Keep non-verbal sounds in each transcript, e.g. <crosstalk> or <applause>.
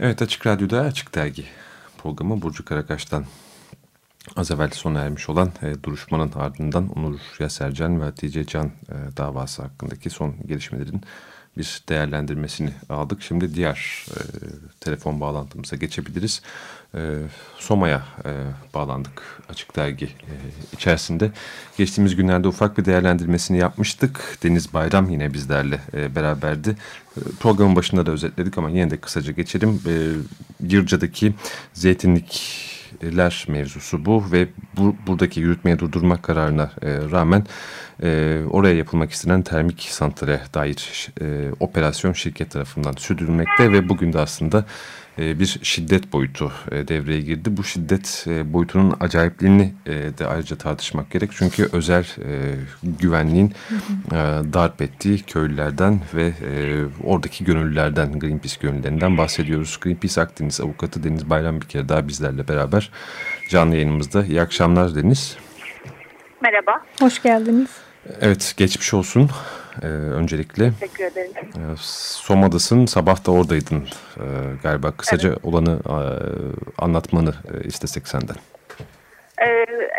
Evet Açık Radyo'da Açık Dergi programı Burcu Karakaş'tan az evvel sona ermiş olan e, duruşmanın ardından Onur Yasercan ve Hatice Can e, davası hakkındaki son gelişmelerin bir değerlendirmesini aldık. Şimdi diğer e, telefon bağlantımıza geçebiliriz. E, Soma'ya e, bağlandık Açık Dergi e, içerisinde. Geçtiğimiz günlerde ufak bir değerlendirmesini yapmıştık. Deniz Bayram yine bizlerle e, beraberdi. E, programın başında da özetledik ama yine de kısaca geçelim. E, Yırca'daki zeytinlik ler mevzusu bu ve bu, buradaki yürütmeye durdurma kararına e, rağmen e, oraya yapılmak istenen termik santrale dair e, operasyon şirket tarafından sürdürülmekte ve bugün de aslında bir şiddet boyutu e, devreye girdi. Bu şiddet e, boyutunun acayipliğini de ayrıca tartışmak gerek. Çünkü özel güvenliğin darp ettiği köylülerden ve oradaki gönüllülerden, Greenpeace gönüllülerinden bahsediyoruz. Greenpeace Akdeniz avukatı Deniz Bayram bir kere daha bizlerle beraber canlı yayınımızda. İyi akşamlar Deniz. Merhaba. Hoş geldiniz. Evet, geçmiş olsun e, öncelikle. Teşekkür ederim. E, Soma'dasın, sabah da oradaydın e, galiba. Kısaca evet. olanı e, anlatmanı e, istesek senden. E,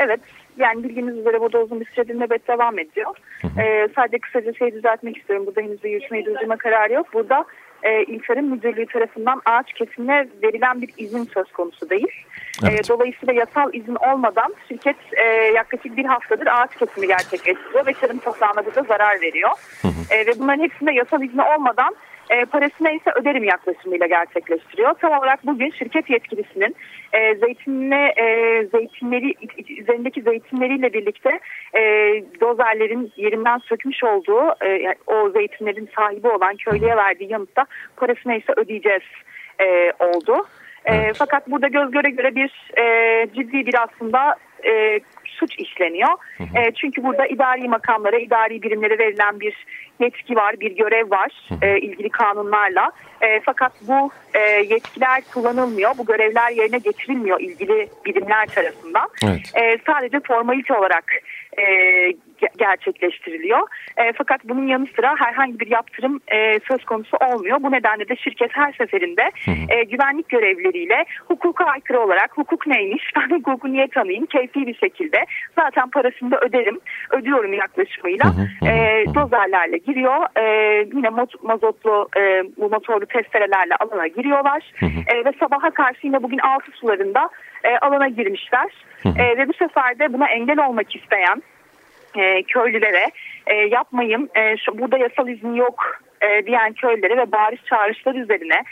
evet, yani bildiğiniz üzere burada uzun bir süredir nöbet devam ediyor. Hı hı. E, sadece kısaca şey düzeltmek istiyorum. Burada henüz bir yürütmeyi durdurma kararı yok. Burada e, İl Tarım Müdürlüğü tarafından ağaç kesimine verilen bir izin söz konusu değil. E, evet. E, dolayısıyla yasal izin olmadan şirket e, yaklaşık bir haftadır ağaç kesimi gerçekleştiriyor ve tarım toprağına da zarar veriyor. Hı hı. E, ve bunların hepsinde yasal izni olmadan e, parası neyse öderim yaklaşımıyla gerçekleştiriyor. Tam olarak bugün şirket yetkilisinin e, zeytinle e, zeytinleri üzerindeki zeytinleriyle birlikte e, dozerlerin yerinden sökmüş olduğu e, yani o zeytinlerin sahibi olan köylüye verdiği yanıtta parası neyse ödeyeceğiz e, oldu. E, evet. Fakat burada göz göre göre bir e, ciddi bir aslında e, suç işleniyor. Hı hı. E, çünkü burada idari makamlara, idari birimlere verilen bir yetki var, bir görev var e, ilgili kanunlarla. E, fakat bu e, yetkiler kullanılmıyor, bu görevler yerine getirilmiyor ilgili birimler tarafından. Evet. E, sadece formalite olarak e, gerçekleştiriliyor. E, fakat bunun yanı sıra herhangi bir yaptırım e, söz konusu olmuyor. Bu nedenle de şirket her seferinde e, güvenlik görevlileriyle hukuka aykırı olarak hukuk neymiş, ben hukuku niye tanıyayım, keyfi bir şekilde zaten parasını da öderim, ödüyorum yaklaşımıyla e, dozerlerle giriyor. E, yine mazotlu e, bu motorlu testerelerle alana giriyorlar e, ve sabaha karşı yine bugün altı sularında e, alana girmişler. E, ve bu sefer de buna engel olmak isteyen e, köylülere e, yapmayın e, şu, burada yasal izni yok e, diyen köylülere ve bariz çağrışlar üzerine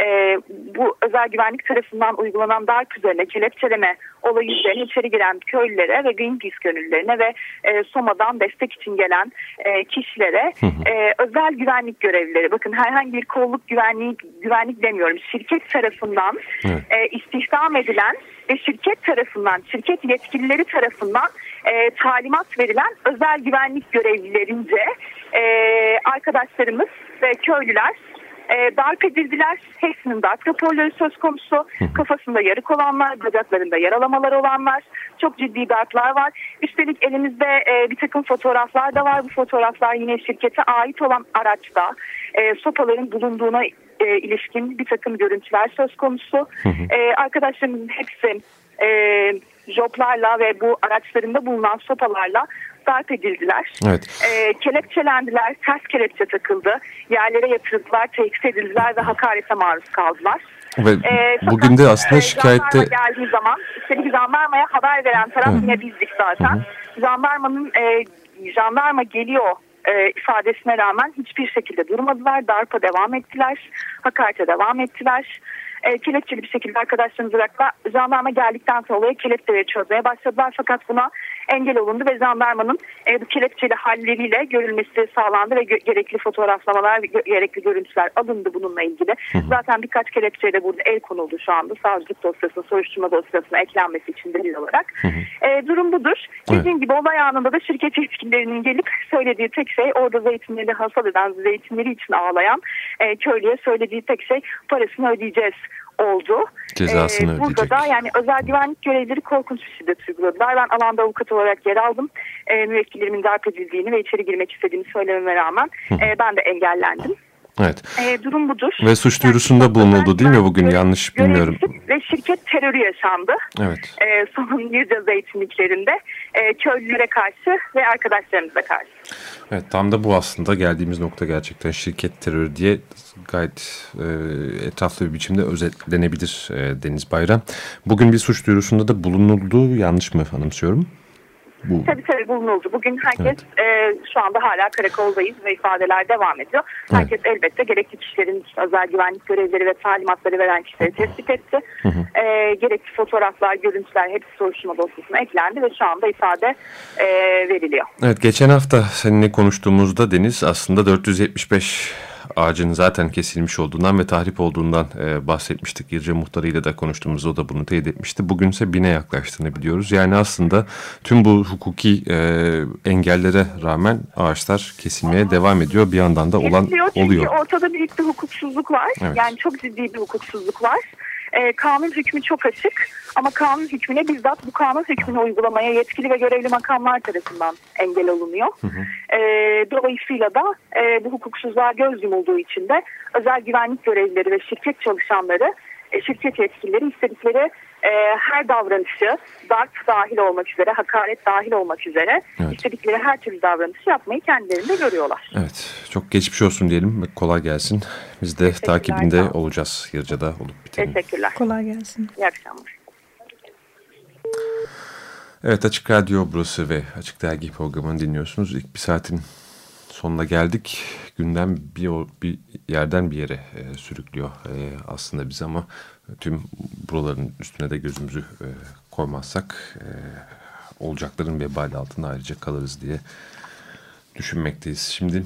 e, bu özel güvenlik tarafından uygulanan darp üzerine kelepçeleme olayı üzerine içeri giren köylülere ve Greenpeace gönüllülerine ve e, SOMA'dan destek için gelen e, kişilere e, özel güvenlik görevlileri bakın herhangi bir kolluk güvenliği güvenlik demiyorum şirket tarafından e, istihdam edilen ve şirket tarafından şirket yetkilileri tarafından e, talimat verilen özel güvenlik görevlilerince e, arkadaşlarımız ve köylüler e, darp edildiler. Hepsinin darp raporları söz konusu. Kafasında yarık olanlar, bacaklarında yaralamalar olanlar. Çok ciddi darplar var. Üstelik elimizde e, bir takım fotoğraflar da var. Bu fotoğraflar yine şirkete ait olan araçta e, sopaların bulunduğuna e, ilişkin bir takım görüntüler söz konusu. E, arkadaşlarımızın hepsi e, joplarla ve bu araçlarında bulunan sopalarla darp edildiler. Evet. E, kelepçelendiler, ters kelepçe takıldı. Yerlere yatırıldılar, tehdit edildiler ve hakarete maruz kaldılar. Ve e, bugün de aslında e, şikayette... geldiği zaman, üstelik jandarmaya haber veren taraf evet. yine bizdik zaten. Hı hı. Jandarmanın, e, jandarma geliyor e, ifadesine rağmen hiçbir şekilde durmadılar. Darpa devam ettiler, hakarete devam ettiler e, kelepçeli bir şekilde arkadaşlarımızla jandarma geldikten sonra olayı kelepçeleri çözmeye başladılar. Fakat buna engel olundu ve jandarmanın e, bu kelepçeli halleriyle görülmesi sağlandı ve gerekli fotoğraflamalar ve gerekli görüntüler alındı bununla ilgili. Hı hı. Zaten birkaç kelepçeyle burada el konuldu şu anda savcılık dosyasına, soruşturma dosyasına eklenmesi için delil olarak. Hı hı. E, durum budur. Dediğim evet. gibi olay anında da şirket yetkililerinin gelip söylediği tek şey orada zeytinleri hasat eden, zeytinleri için ağlayan e, köylüye söylediği tek şey parasını ödeyeceğiz oldu. Cezasını ee, Burada da yani özel güvenlik görevlileri korkunç bir şiddet uyguladılar. Ben alanda avukat olarak yer aldım. E, müvekkillerimin darp edildiğini ve içeri girmek istediğini söylememe rağmen e, ben de engellendim. Evet. E, durum budur. Ve suç duyurusunda bulunuldu değil mi bugün? Yanlış bilmiyorum. Ve şirket terörü yaşandı. Evet. E, son <laughs> Yırcaz eğitimliklerinde e, köylülere karşı ve arkadaşlarımıza karşı. Evet tam da bu aslında geldiğimiz nokta gerçekten şirket terörü diye gayet e, etraflı bir biçimde özetlenebilir e, Deniz Bayram. Bugün bir suç duyurusunda da bulunuldu yanlış mı anımsıyorum? Bu... Tabii tabii bulunuldu. Bugün herkes evet. e, şu anda hala karakoldayız ve ifadeler devam ediyor. Herkes evet. elbette gerekli kişilerin özel güvenlik görevleri ve talimatları veren kişileri tespit etti. Hı hı. E, gerekli fotoğraflar, görüntüler hepsi soruşturma dosyasına eklendi ve şu anda ifade e, veriliyor. Evet geçen hafta seninle konuştuğumuzda Deniz aslında 475 ağacın zaten kesilmiş olduğundan ve tahrip olduğundan e, bahsetmiştik. Yırca muhtarıyla da konuştuğumuzda o da bunu teyit etmişti. Bugünse bine yaklaştığını biliyoruz. Yani aslında tüm bu hukuki e, engellere rağmen ağaçlar kesilmeye devam ediyor. Bir yandan da olan Kesiliyor oluyor. Çünkü ortada büyük bir hukuksuzluk var. Evet. Yani çok ciddi bir hukuksuzluk var. E, kanun hükmü çok açık ama kanun hükmüne bizzat bu kanun hükmünü uygulamaya yetkili ve görevli makamlar tarafından engel olunuyor. Hı hı. E, dolayısıyla da e, bu hukuksuzluğa göz yumulduğu için de özel güvenlik görevlileri ve şirket çalışanları, e, şirket yetkilileri istedikleri e, her davranışı darp dahil olmak üzere, hakaret dahil olmak üzere evet. istedikleri her türlü davranışı yapmayı kendilerinde görüyorlar. Evet, çok geçmiş olsun diyelim kolay gelsin. Biz de takibinde olacağız Yırca'da olup bitelim. Teşekkürler. Kolay gelsin. İyi akşamlar. Evet Açık Radyo burası ve Açık Dergi programını dinliyorsunuz. İlk bir saatin sonuna geldik. Gündem bir, bir yerden bir yere e, sürüklüyor e, aslında biz ama tüm buraların üstüne de gözümüzü e, koymazsak e, olacakların vebali altında ayrıca kalırız diye düşünmekteyiz. Şimdi